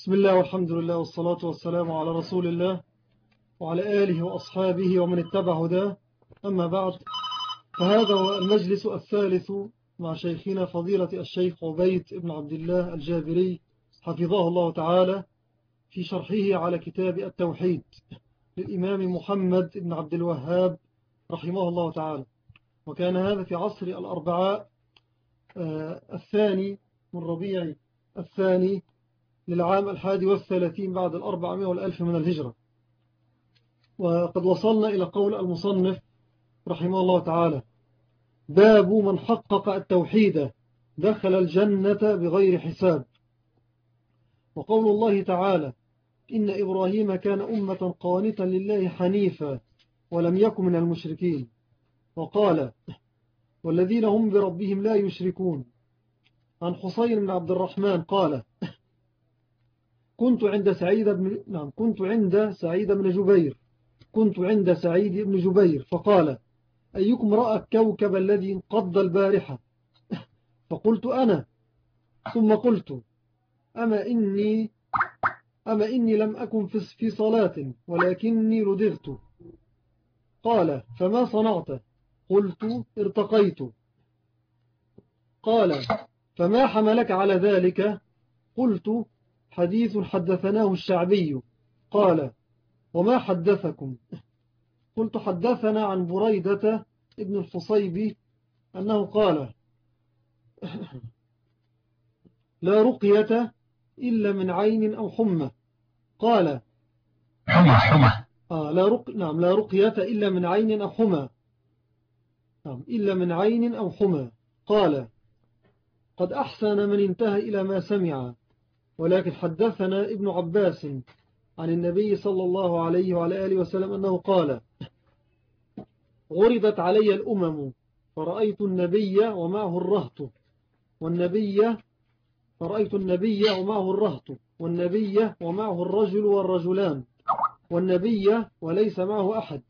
بسم الله والحمد لله والصلاة والسلام على رسول الله وعلى آله وأصحابه ومن اتبع هداه. أما بعد فهذا هو المجلس الثالث مع شيخنا فضيلة الشيخ عبيد بن عبد الله الجابري حفظه الله تعالى في شرحه على كتاب التوحيد للإمام محمد بن عبد الوهاب رحمه الله تعالى. وكان هذا في عصر الأربعاء آه، الثاني من ربيع الثاني للعام الحادي والثلاثين بعد الأربعمائة والألف من الهجرة. وقد وصلنا إلى قول المصنف رحمه الله تعالى باب من حقق التوحيد دخل الجنة بغير حساب وقول الله تعالى إن إبراهيم كان أمة قانتا لله حنيفا ولم يكن من المشركين وقال والذين هم بربهم لا يشركون عن حسين بن عبد الرحمن قال كنت عند سعيد بن نعم كنت عند سعيد بن جبير. كنت عند سعيد بن جبير. فقال أيكم رأى الكوكب الذي انقض البارحة؟ فقلت أنا. ثم قلت أما إني أما إني لم أكن في صلاة ولكني ردغت. قال فما صنعت؟ قلت ارتقيت. قال فما حملك على ذلك؟ قلت حديث حدثناه الشعبي. قال وما حدثكم؟ قلت حدثنا عن بريدة ابن الحصيب أنه قال لا رقية إلا من عين أو حمى. قال حمى حمى. آه لا رق... نعم لا رقية إلا من عين أو حمى. نعم إلا من عين أو حمى. قال قد أحسن من انتهى إلى ما سمع. ولكن حدثنا ابن عباس عن النبي صلى الله عليه وعلى آله وسلم أنه قال غربت علي الأمم فرأيت النبي ومعه الرهط والنبي فرأيت النبي ومعه الرهط والنبي ومعه الرجل والرجلان والنبي وليس معه أحد.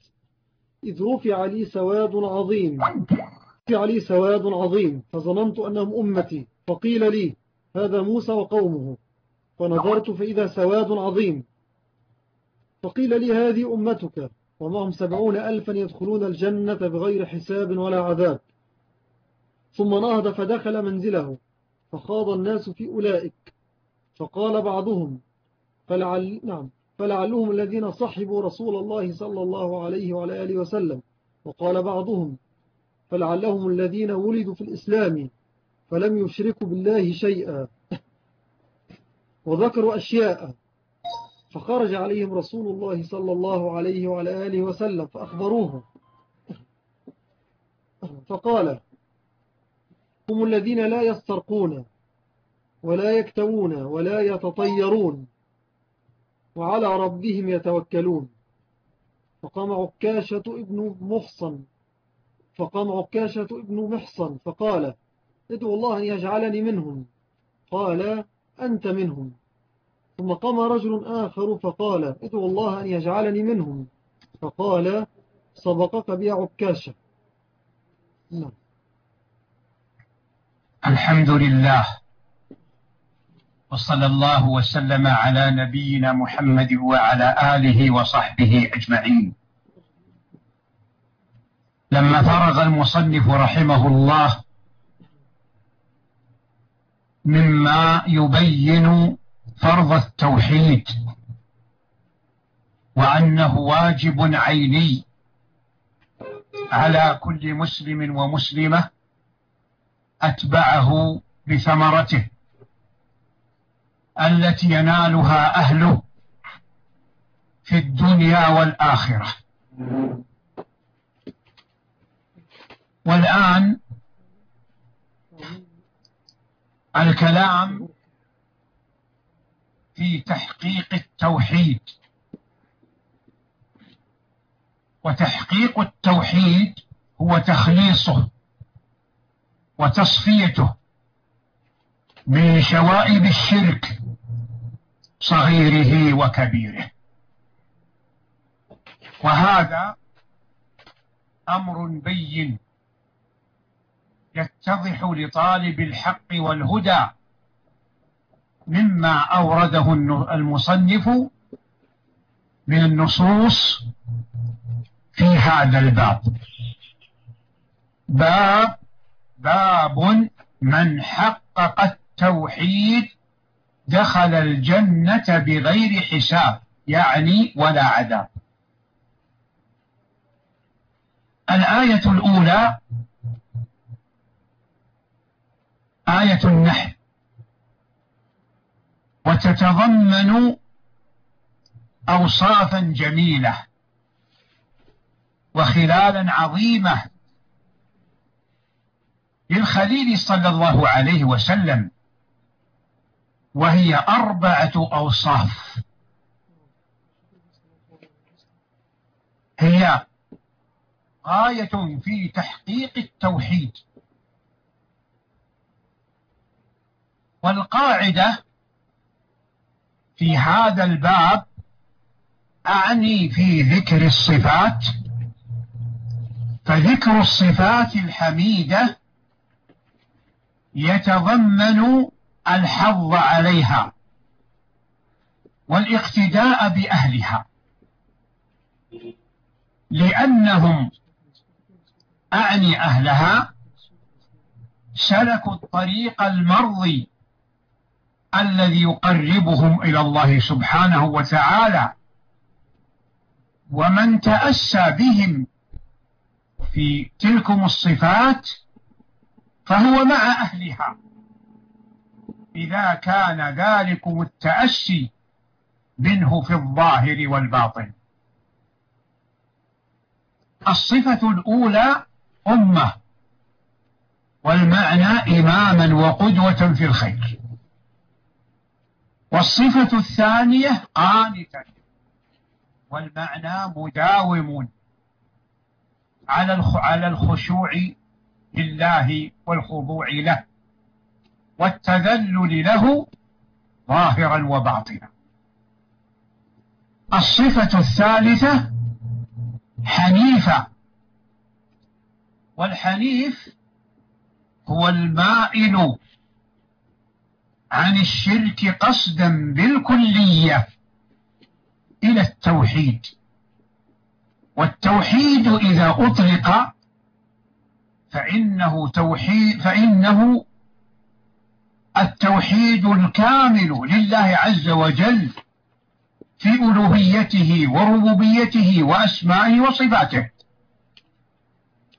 إذ رفع لي سواد عظيم رفع لي سواد عظيم فظننت أنهم أمتي فقيل لي هذا موسى وقومه. فنظرت فإذا سواد عظيم. فقيل لي هذه أمتك ومعهم سبعون ألفا يدخلون الجنة بغير حساب ولا عذاب. ثم نهض فدخل منزله فخاض الناس في أولئك. فقال بعضهم فلعل نعم فلعلهم الذين صحبوا رسول الله صلى الله عليه وعلى آله وسلم. وقال بعضهم فلعلهم الذين ولدوا في الإسلام فلم يشركوا بالله شيئا. وذكروا أشياء. فخرج عليهم رسول الله صلى الله عليه وعلى آله وسلم فأخبروه. فقال هم الذين لا يسترقون ولا يكتوون ولا يتطيرون وعلى ربهم يتوكلون. فقام عكاشة ابن محصن. فقام عكاشة ابن محصن فقال ادعو الله أن يجعلني منهم. قال أنت منهم. ثم قام رجل آخر فقال ادعو الله أن يجعلني منهم. فقال سبقك بيا عكاشة. نعم. الحمد لله وصلى الله وسلم على نبينا محمد وعلى آله وصحبه أجمعين. لما فرغ المصنف رحمه الله مما يبين فرض التوحيد وأنه واجب عيني على كل مسلم ومسلمة أتبعه بثمرته التي ينالها أهله في الدنيا والآخرة. والآن الكلام في تحقيق التوحيد. وتحقيق التوحيد هو تخليصه وتصفيته من شوائب الشرك صغيره وكبيره. وهذا أمر بين يتضح لطالب الحق والهدى مما أورده المصنف من النصوص في هذا الباب. باب باب من حقق التوحيد دخل الجنة بغير حساب يعني ولا عذاب. الآية الأولى آية النحل. وتتضمن أوصافا جميلة وخلالا عظيمة للخليل صلى الله عليه وسلم وهي أربعة أوصاف. هي غاية في تحقيق التوحيد. والقاعدة في هذا الباب أعني في ذكر الصفات فذكر الصفات الحميدة يتضمن الحظ عليها والاقتداء بأهلها لأنهم أعني أهلها سلكوا الطريق المرضي الذي يقربهم إلى الله سبحانه وتعالى. ومن تأسى بهم في تلكم الصفات فهو مع أهلها. إذا كان ذلكم التأسي منه في الظاهر والباطن. الصفة الأولى أمة والمعنى إماما وقدوة في الخير. والصفة الثانية قانتا. والمعنى مداوم على على الخشوع لله والخضوع له. والتذلل له ظاهرا وباطنا. الصفة الثالثة حنيفة. والحنيف هو المائل. عن الشرك قصدا بالكلية إلى التوحيد. والتوحيد إذا أطلق فإنه توحيد فإنه التوحيد الكامل لله عز وجل في ألوهيته وربوبيته وأسمائه وصفاته.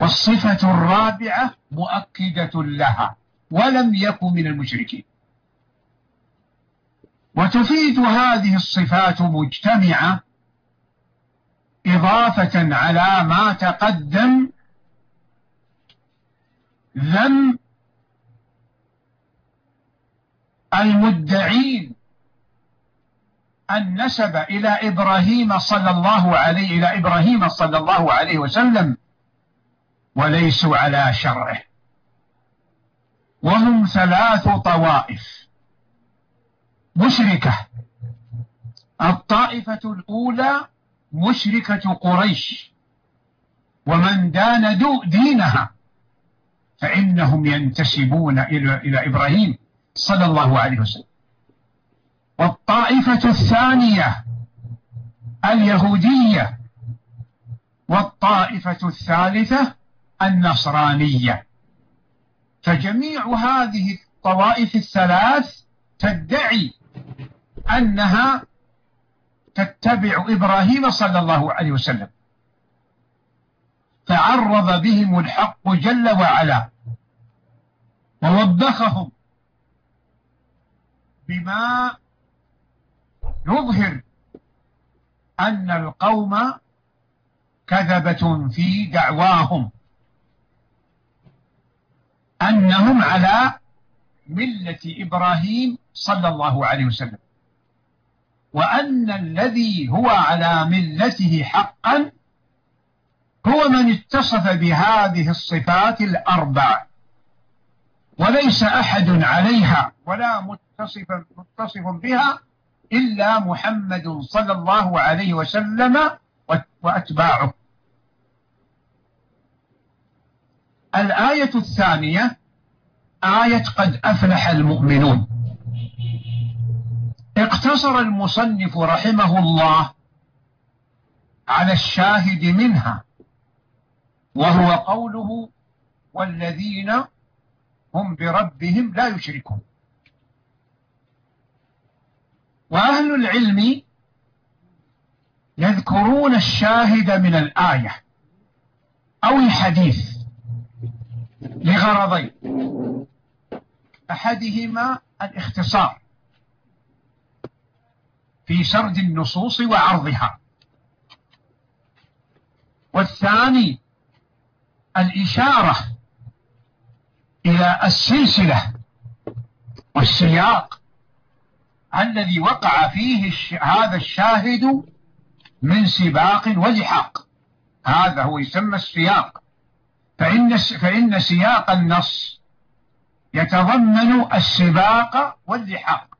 والصفة الرابعة مؤكدة لها ولم يكن من المشركين. وتفيد هذه الصفات مجتمعة إضافة على ما تقدم ذم المدعين النسب إلى إبراهيم صلى الله عليه إلى إبراهيم صلى الله عليه وسلم وليسوا على شرعه. وهم ثلاث طوائف. مشركة. الطائفة الأولى مشركة قريش. ومن دان دينها فإنهم ينتسبون إلى, إلى إبراهيم صلى الله عليه وسلم. والطائفة الثانية اليهودية. والطائفة الثالثة النصرانية. فجميع هذه الطوائف الثلاث تدعي أنها تتبع إبراهيم صلى الله عليه وسلم. تعرض بهم الحق جل وعلا. ووبخهم بما يظهر أن القوم كذبة في دعواهم. أنهم على ملة إبراهيم صلى الله عليه وسلم. وأن الذي هو على ملته حقا هو من اتصف بهذه الصفات الأربع. وليس أحد عليها ولا متصف, متصف بها إلا محمد صلى الله عليه وسلم وأتباعه. الآية الثانية آية قد أفلح المؤمنون. اقتصر المصنف رحمه الله على الشاهد منها وهو قوله والذين هم بربهم لا يشركون وأهل العلم يذكرون الشاهد من الآية أو الحديث لغرضين أحدهما الاختصار في سرد النصوص وعرضها. والثاني الإشارة إلى السلسلة والسياق الذي وقع فيه هذا الشاهد من سباق ولحاق هذا هو يسمى السياق. فإن, فإن سياق النص يتضمن السباق واللحاق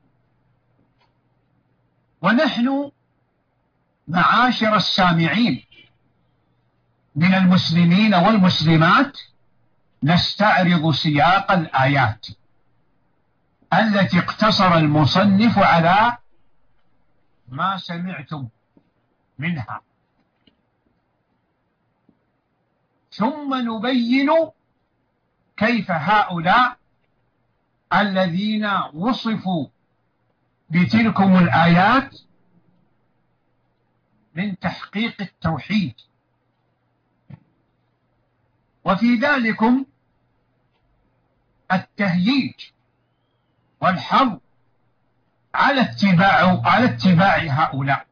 ونحن معاشر السامعين. من المسلمين والمسلمات نستعرض سياق الآيات التي اقتصر المصنف على ما سمعتم منها. ثم نبين كيف هؤلاء الذين وصفوا بتلكم الآيات من تحقيق التوحيد. وفي ذلكم التهييج والحظ على اتباع على اتباع هؤلاء.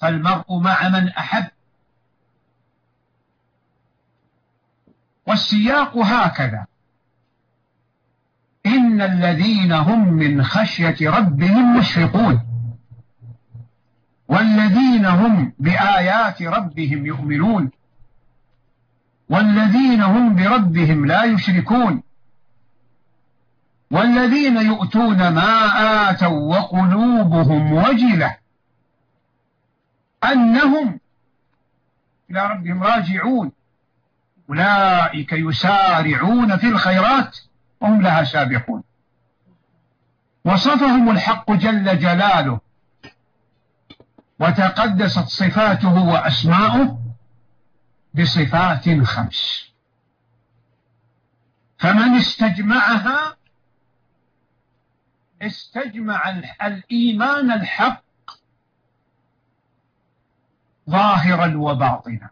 فالمرء مع من أحب. والسياق هكذا. إن الذين هم من خشية ربهم مشفقون والذين هم بآيات ربهم يؤمنون والذين هم بربهم لا يشركون والذين يؤتون ما آتوا وقلوبهم وجلة أنهم إلى ربهم راجعون أولئك يسارعون في الخيرات وهم لها سابقون. وصفهم الحق جل جلاله. وتقدست صفاته وأسماؤه بصفات خمس. فمن استجمعها استجمع الإيمان الحق ظاهرا وباطنا.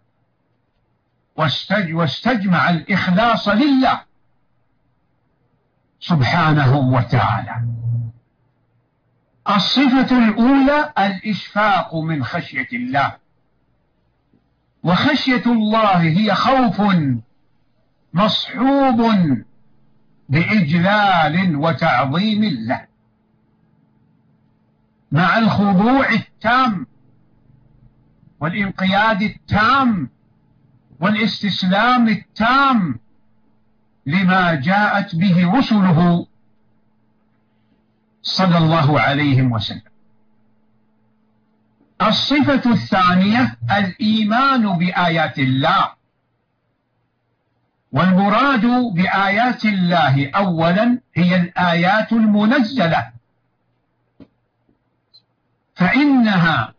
واستجمع الإخلاص لله. سبحانه وتعالى. الصفة الأولى الإشفاق من خشية الله. وخشية الله هي خوف مصحوب بإجلال وتعظيم له مع الخضوع التام والانقياد التام والإستسلام التام لما جاءت به رسله صلى الله عليه وسلم. الصفة الثانية الإيمان بآيات الله. والمراد بآيات الله أولا هي الآيات المنزلة. فإنها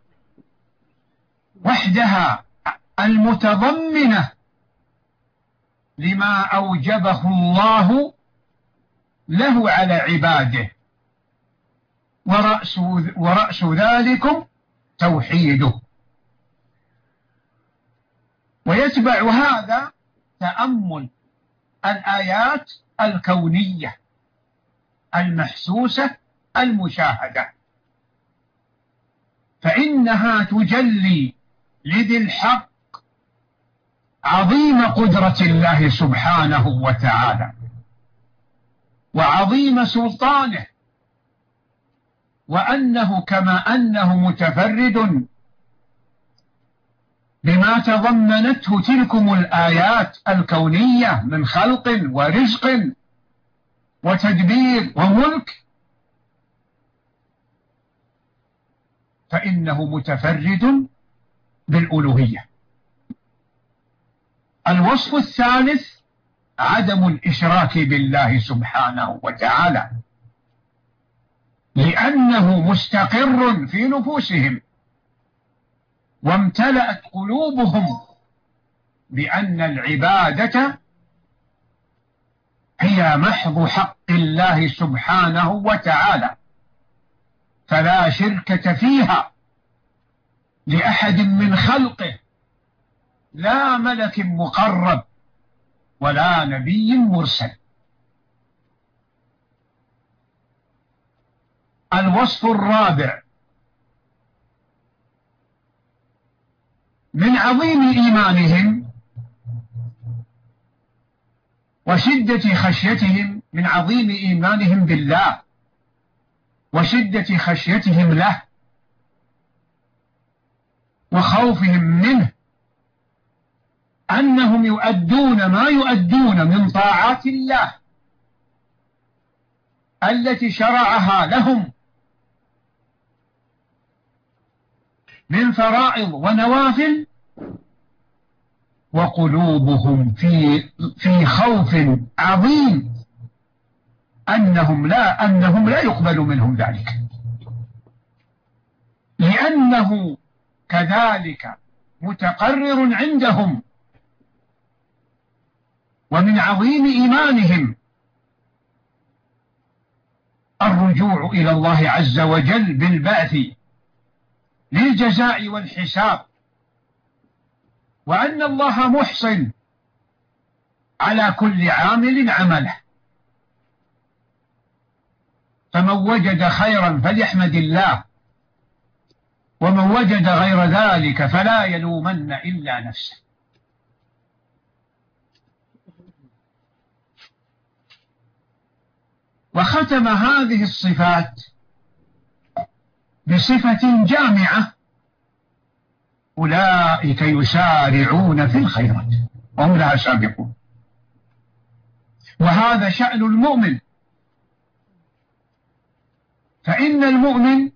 وحدها المتضمنة لما أوجبه الله له على عباده. ورأس, ورأس ذلكم توحيده. ويتبع هذا تأمل الآيات الكونية المحسوسة المشاهدة. فإنها تجلي لذي الحق عظيم قدرة الله سبحانه وتعالى. وعظيم سلطانه. وأنه كما أنه متفرد بما تضمنته تلكم الآيات الكونية من خلق ورزق وتدبير وملك. فإنه متفرد بالألوهية. الوصف الثالث عدم الإشراك بالله سبحانه وتعالى لأنه مستقر في نفوسهم وامتلأت قلوبهم بأن العبادة هي محض حق الله سبحانه وتعالى فلا شركة فيها لأحد من خلقه. لا ملك مقرب ولا نبي مرسل. الوصف الرابع من عظيم إيمانهم وشدة خشيتهم من عظيم إيمانهم بالله وشدة خشيتهم له وخوفهم منه أنهم يؤدون ما يؤدون من طاعات الله التي شرعها لهم من فرائض ونوافل وقلوبهم في في خوف عظيم أنهم لا أنهم لا يقبل منهم ذلك. لأنه كذلك متقرر عندهم ومن عظيم إيمانهم الرجوع إلى الله عز وجل بالبعث للجزاء والحساب وأن الله محصن على كل عامل عمله. فمن وجد خيرا فليحمد الله ومن وجد غير ذلك فلا يلومن إلا نفسه. وختم هذه الصفات بصفة جامعة. أولئك يسارعون في الخيرات وهم لها سابقون. وهذا شأن المؤمن. فإن المؤمن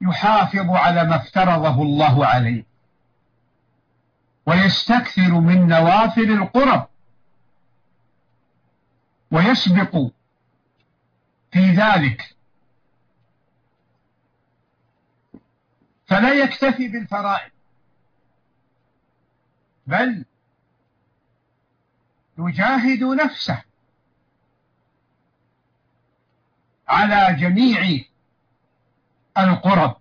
يحافظ على ما افترضه الله عليه ويستكثر من نوافل القرب. ويسبق في ذلك فلا يكتفي بالفرائض بل يجاهد نفسه على جميع القرب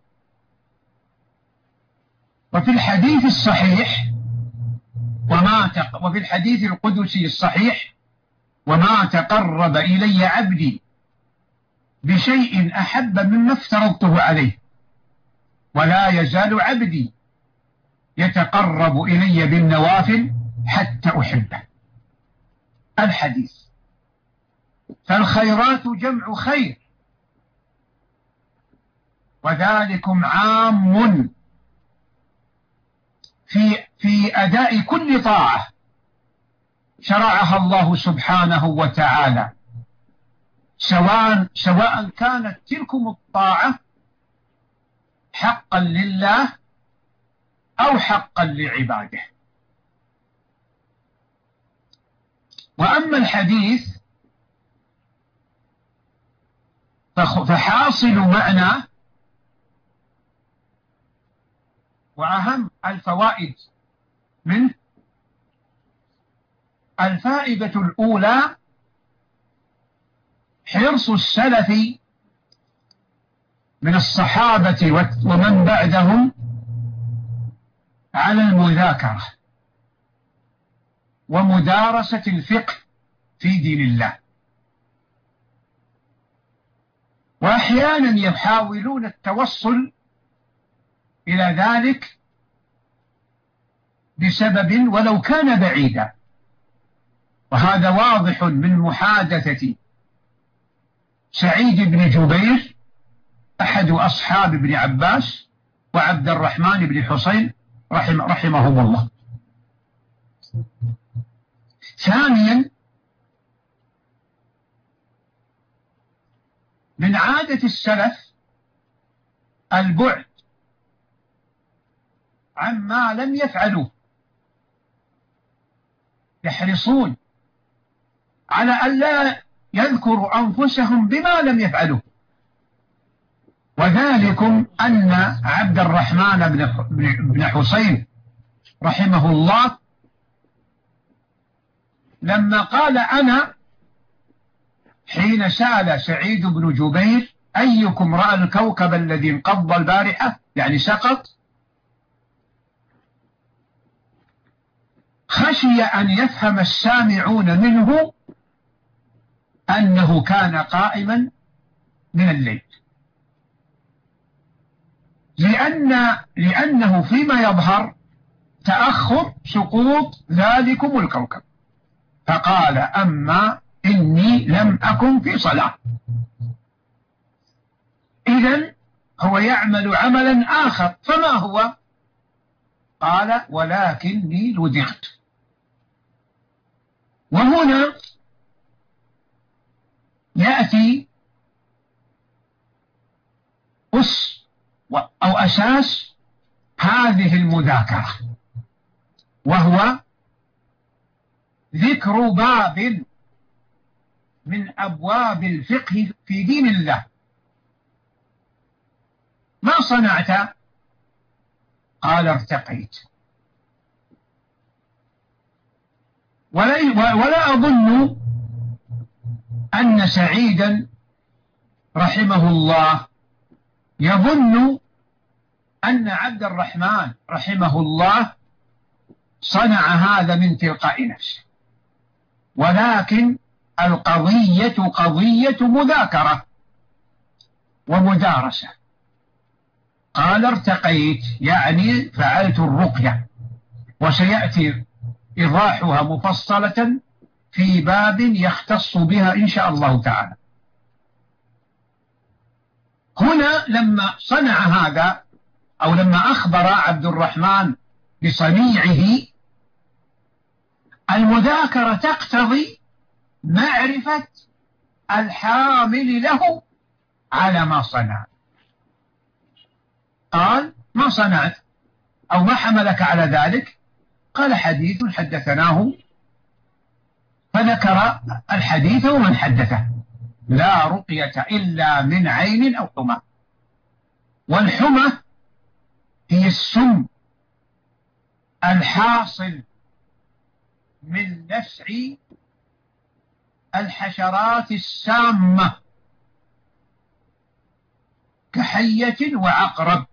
وفي الحديث الصحيح وما. وفي الحديث القدسي الصحيح وما تقرب إلي عبدي بشيء أحب مما افترضته عليه. ولا يزال عبدي يتقرب إلي بالنوافل حتى أحبه. الحديث فالخيرات جمع خير وذلكم عام في في أداء كل طاعة. شرعها الله سبحانه وتعالى. سواء سواء كانت تلكم الطاعة حقا لله أو حقا لعباده. وأما الحديث فحاصل معنى وأهم الفوائد منه الفائدة الأولى حرص السلف من الصحابة ومن بعدهم على المذاكرة ومدارسة الفقه في دين الله. وأحيانا يحاولون التوصل إلى ذلك بسبب ولو كان بعيدا. وهذا واضح من محادثة سعيد بن جبير أحد أصحاب ابن عباس وعبد الرحمن بن حسين رحم رحمهم الله. ثانيا من عادة السلف البعد عما لم يفعلوه يحرصون على أن لا يذكر أنفسهم بما لم يفعلوا. وذلكم أن عبد الرحمن بن حسين رحمه الله لما قال أنا حين سأل سعيد بن جبير أيكم رأى الكوكب الذي انقض البارحة؟ يعني سقط. خشي أن يفهم السامعون منه أنه كان قائما من الليل. لأن لأنه فيما يظهر تأخر سقوط ذلكم الكوكب. فقال أما إني لم أكن في صلاة. إذا هو يعمل عملا آخر. فما هو؟ قال ولكني لدغت. وهنا يأتي أس أو أساس هذه المذاكرة وهو ذكر باب من أبواب الفقه في دين الله. ما صنعت؟ قال ارتقيت. ولا, أظن أن سعيدا رحمه الله يظن أن عبد الرحمن رحمه الله صنع هذا من تلقاء نفسه. ولكن القضية قضية مذاكرة ومدارسة. قال ارتقيت يعني فعلت الرقية. وسيأتي إيضاحها مفصلة في باب يختص بها إن شاء الله تعالى. هنا لما صنع هذا أو لما أخبر عبد الرحمن بصنيعه المذاكرة تقتضي معرفة الحامل له على ما صنع. قال ما صنعت؟ أو ما حملك على ذلك؟ قال حديث حدثناه فذكر الحديث ومن حدثه. لا رقية إلا من عين أو حمى. والحمى هي السم الحاصل من نسع الحشرات السامة. كحية وعقرب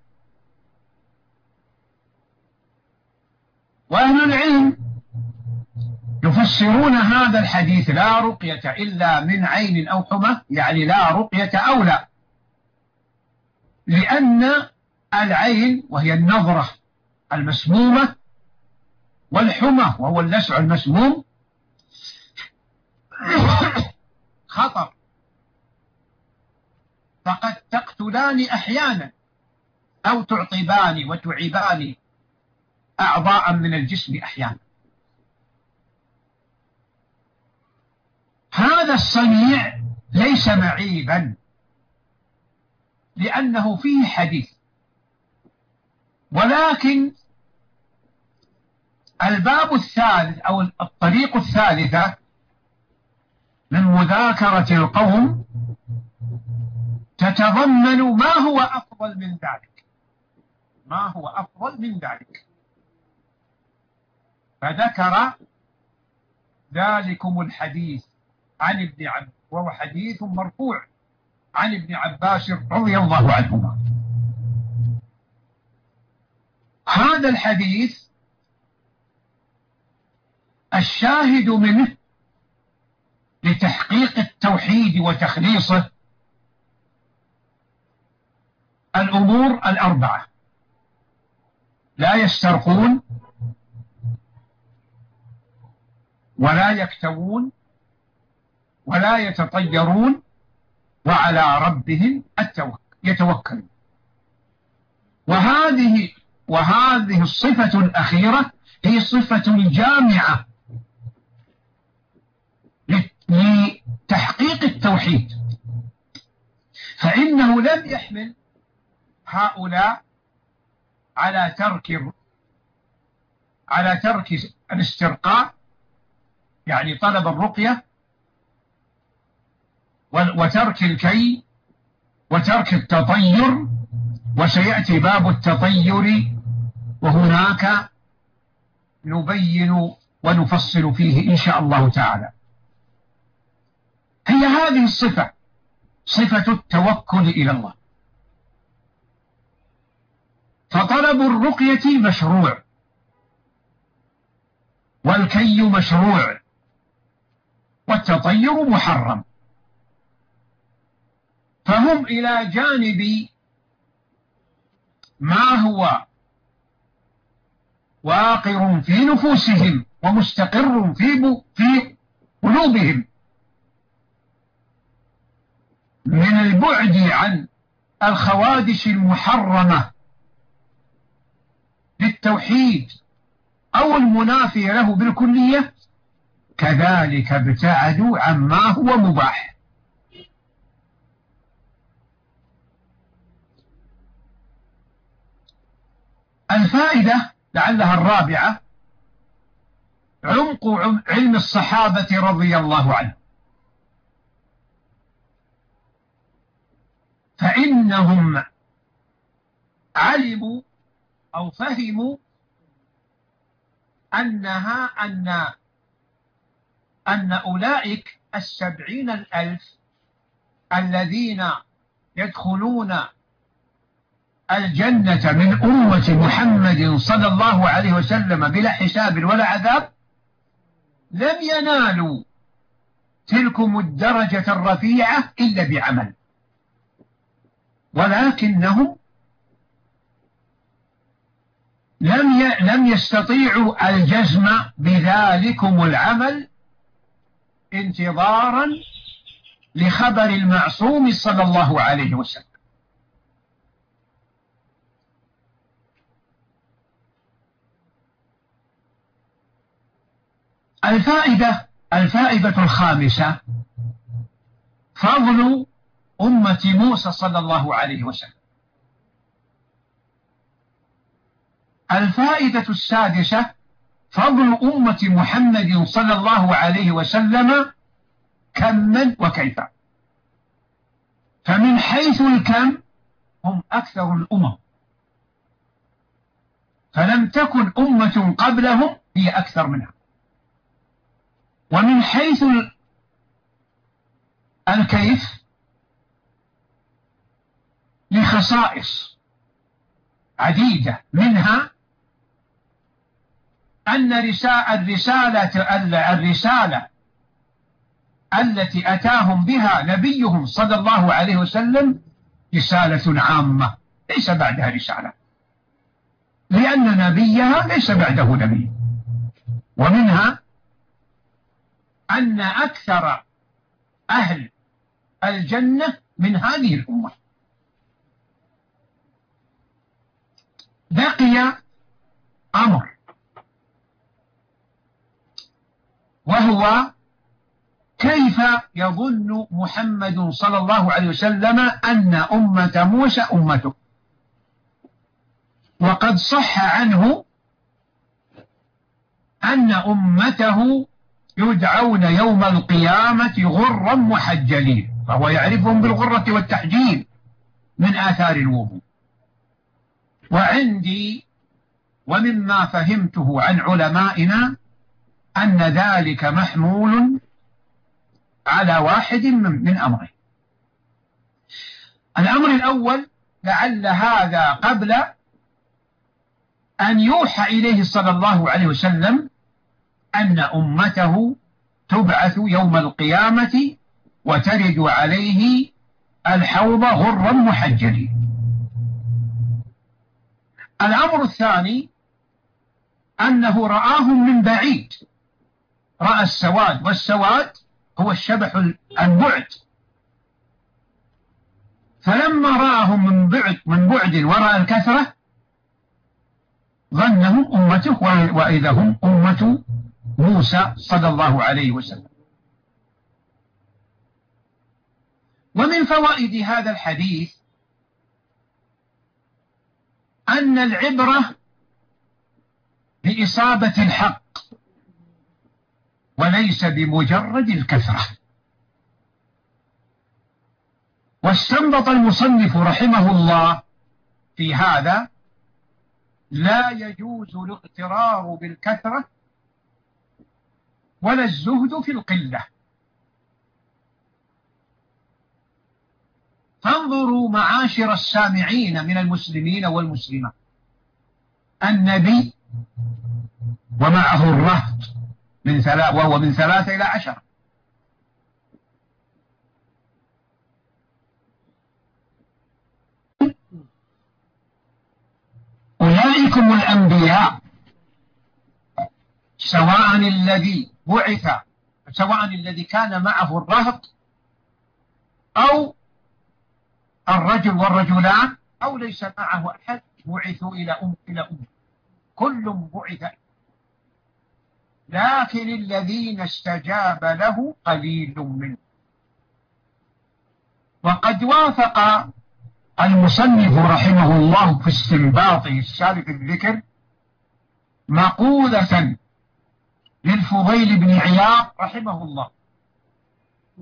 وأهل العلم يفسرون هذا الحديث لا رقية إلا من عين أو حمى يعني لا رقية أولى لأن العين وهي النظرة المسمومة والحمى وهو اللسع المسموم خطر. فقد تقتلان أحيانا أو تعطبان وتعبان أعضاء من الجسم أحيانا. هذا الصنيع ليس معيبا لأنه فيه حديث. ولكن الباب الثالث أو الطريق الثالثة من مذاكرة القوم تتضمن ما هو أفضل من ذلك. ما هو أفضل من ذلك. فذكر ذلكم الحديث عن ابن عباس وهو حديث مرفوع عن ابن عباس رضي الله عنهما. هذا الحديث الشاهد منه لتحقيق التوحيد وتخليصه الأمور الأربعة. لا يسترقون ولا يكتوون ولا يتطيرون وعلى ربهم يتوكلون. وهذه وهذه الصفة الأخيرة هي صفة الجامعة لتحقيق التوحيد. فإنه لم يحمل هؤلاء على ترك على ترك الاسترقاء يعني طلب الرقية وترك الكي وترك التطير وسيأتي باب التطير وهناك نبين ونفصل فيه إن شاء الله تعالى. هي هذه الصفة صفة التوكل إلى الله. فطلب الرقية مشروع والكي مشروع والتطير محرم. فهم إلى جانب ما هو واقر في نفوسهم ومستقر في في قلوبهم. من البعد عن الخوادش المحرمة للتوحيد أو المنافية له بالكلية كذلك ابتعدوا عما هو مباح. الفائدة لعلها الرابعة عمق علم الصحابة رضي الله عنهم. فإنهم علموا أو فهموا أنها أن أن أولئك السبعين الألف الذين يدخلون الجنة من أمة محمد صلى الله عليه وسلم بلا حساب ولا عذاب لم ينالوا تلكم الدرجة الرفيعة إلا بعمل. ولكنهم لم لم يستطيعوا الجزم بذلكم العمل انتظارا لخبر المعصوم صلى الله عليه وسلم. الفائدة الفائدة الخامسة. فضل أمة موسى صلى الله عليه وسلم. الفائدة السادسة فضل أمة محمد صلى الله عليه وسلم كما وكيفا. فمن حيث الكم هم أكثر الأمم. فلم تكن أمة قبلهم هي أكثر منها. ومن حيث الكيف لخصائص عديدة منها أن الرسالة الرسالة التي أتاهم بها نبيهم صلى الله عليه وسلم رسالة عامة ليس بعدها رسالة. لأن نبيها ليس بعده نبي. ومنها أن أكثر أهل الجنة من هذه الأمة. بقي أمر وهو كيف يظن محمد صلى الله عليه وسلم أن أمة موسى أمته؟ وقد صح عنه أن أمته يدعون يوم القيامة غرا محجلين فهو يعرفهم بالغرة والتحجيل من آثار الوضوء. وعندي ومما فهمته عن علمائنا أن ذلك محمول على واحد من, أمرين الأمر الأول لعل هذا قبل أن يوحى إليه صلى الله عليه وسلم أن أمته تبعث يوم القيامة وترد عليه الحوض غرا محجلين الأمر الثاني أنه رآهم من بعيد. رأى السواد والسواد هو الشبح البعد. فلما رآهم من بعد من بعد ورأى الكثرة ظنهم أمته وإذا هم أمة موسى صلى الله عليه وسلم. ومن فوائد هذا الحديث أن العبرة بإصابة الحق وليس بمجرد الكثرة. واستنبط المصنف رحمه الله في هذا لا يجوز الاغترار بالكثرة ولا الزهد في القلة. فانظروا معاشر السامعين من المسلمين والمسلمات. النبي ومعه الرهط من ثلاث وهو من ثلاثة إلى عشرة أولئكم الأنبياء سواء الذي بعث سواء الذي كان معه الرهط أو الرجل والرجلان أو ليس معه أحد بعثوا إلى أم إلى أم. كل بعث. لكن الذين استجاب له قليل منه. وقد وافق المصنف رحمه الله في استنباطه السالف الذكر مقولة للفضيل بن عياض رحمه الله.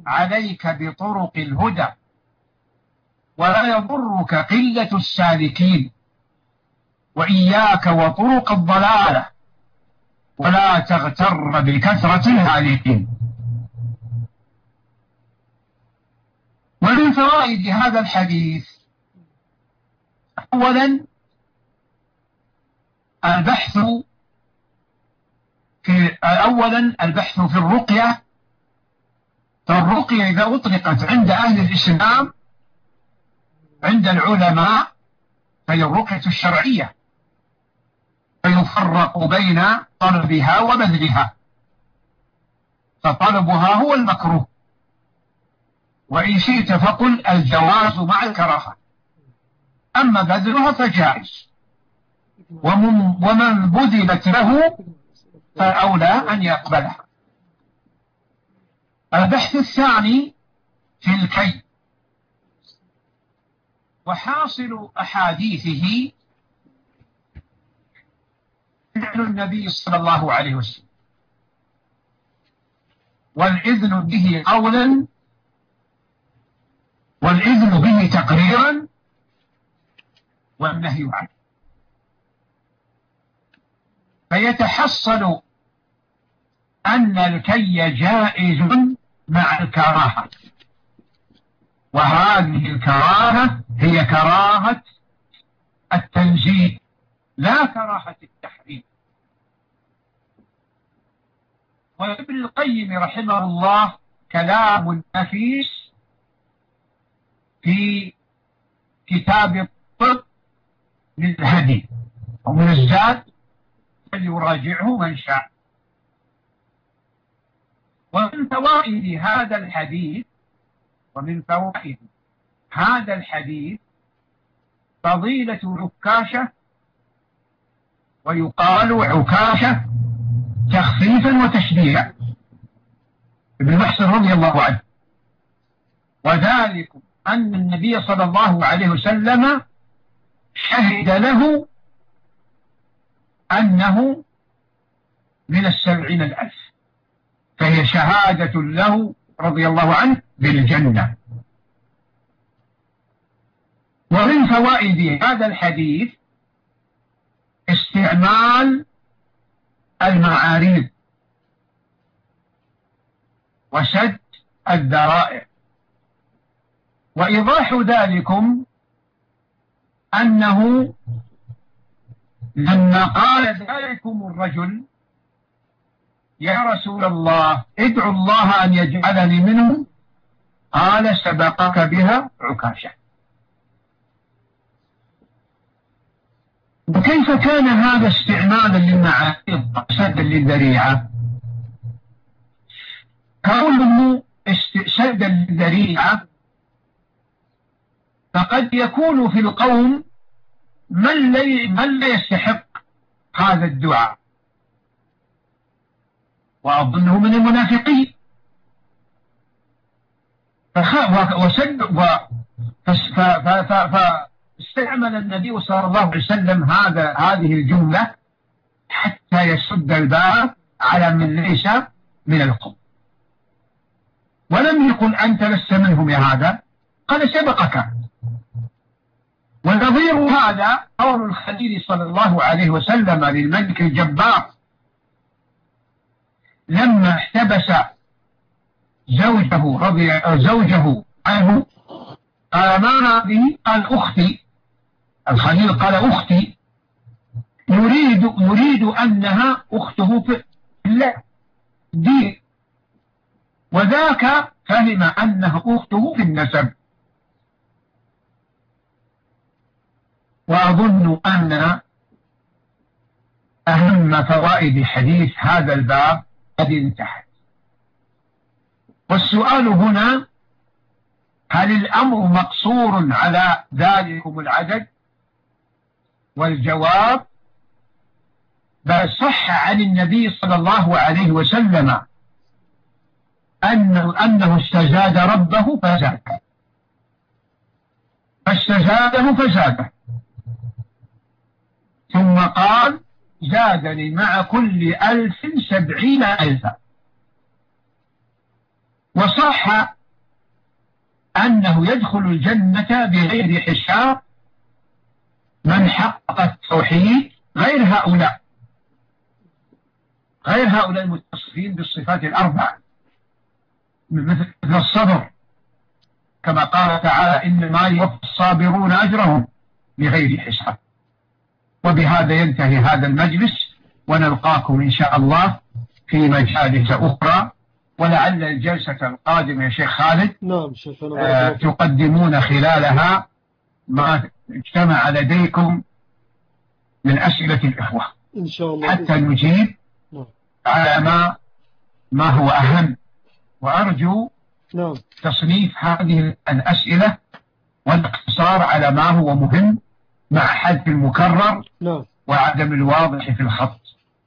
عليك بطرق الهدى ولا يضرك قلة السالكين. وإياك وطرق الضلالة ولا تغتر بكثرة الهالكين. ومن فوائد هذا الحديث أولا البحث في أولا البحث في الرقية. فالرقية إذا أطلقت عند أهل الإسلام عند العلماء فهي الرقية الشرعية. فيفرق بين طلبها وبذلها. فطلبها هو المكروه. وإن شئت فقل الجواز مع الكراهة. أما بذلها فجائز. ومن, بذلت له فأولى أن يقبلها. البحث الثاني في الكي. وحاصل أحاديثه فعل النبي صلى الله عليه وسلم. والإذن به قولا والإذن به تقريرا والنهي عنه. فيتحصل أن الكي جائز مع الكراهة. وهذه الكراهة هي كراهة التنزيل لا كراهة التحريم. وابن القيم رحمه الله كلام نفيس في كتاب الطب للهدي. أو من الزاد فليراجعه من شاء. ومن فوائد هذا الحديث ومن فوائد هذا الحديث فضيلة عكاشة ويقال عكاشة تخفيفا وتشبيها. ابن محسن رضي الله عنه. وذلك أن النبي صلى الله عليه وسلم شهد له أنه من السبعين الألف. فهي شهادة له رضي الله عنه بالجنة. ومن فوائد هذا الحديث استعمال المعاريض وسد الذرائع. وإيضاح ذلكم أنه لما قال ذلكم الرجل يا رسول الله ادعو الله أن يجعلني منه قال سبقك بها عكاشة. وكيف كان هذا استعمالا للمعارض سدا للذريعة؟ كونه سدا للذريعة فقد يكون في القوم من من لا يستحق هذا الدعاء. وأظنه من المنافقين. وسد فاستعمل النبي صلى الله عليه وسلم هذا هذه الجملة حتى يسد الباب على من ليس من القوم. ولم يقل أنت لست منهم يا هذا قال سبقك. ونظير هذا قول الخليل صلى الله عليه وسلم للملك الجبار لما احتبس زوجه رضي زوجه عنه قال ما هذه؟ قال أختي. الخليل قال أختي. يريد يريد أنها أخته في الله. دين وذاك فهم أنها أخته في النسب. وأظن أن أهم فوائد حديث هذا الباب. قد انتهت. والسؤال هنا هل الأمر مقصور على ذلكم العدد؟ والجواب بل صح عن النبي صلى الله عليه وسلم أنه, أنه استزاد ربه فزاد. فاستزاده فزاده ثم قال زادني مع كل ألف سبعين ألفا. وصح أنه يدخل الجنة بغير حساب من حقق التوحيد غير هؤلاء. غير هؤلاء المتصفين بالصفات الأربع. مثل الصبر كما قال تعالى إنما يوفى الصابرون أجرهم بغير حساب. وبهذا ينتهي هذا المجلس ونلقاكم إن شاء الله في مجالس أخرى. ولعل الجلسة القادمة يا شيخ خالد نعم شيخنا آه تقدمون خلالها ما اجتمع لديكم من أسئلة الإخوة. إن شاء الله. حتى نجيب نعم. على ما ما هو أهم. وأرجو نعم. تصنيف هذه الأسئلة والاقتصار على ما هو مهم. مع حذف المكرر نعم. وعدم الواضح في الخط.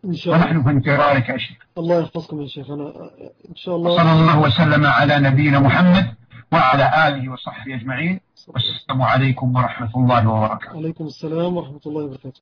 إن شاء الله. ونحن في انتظارك يا شيخ. الله يحفظكم يا شيخنا إن شاء الله. صلى الله وسلم على نبينا محمد وعلى آله وصحبه أجمعين. والسلام عليكم ورحمة الله وبركاته. عليكم السلام ورحمة الله وبركاته.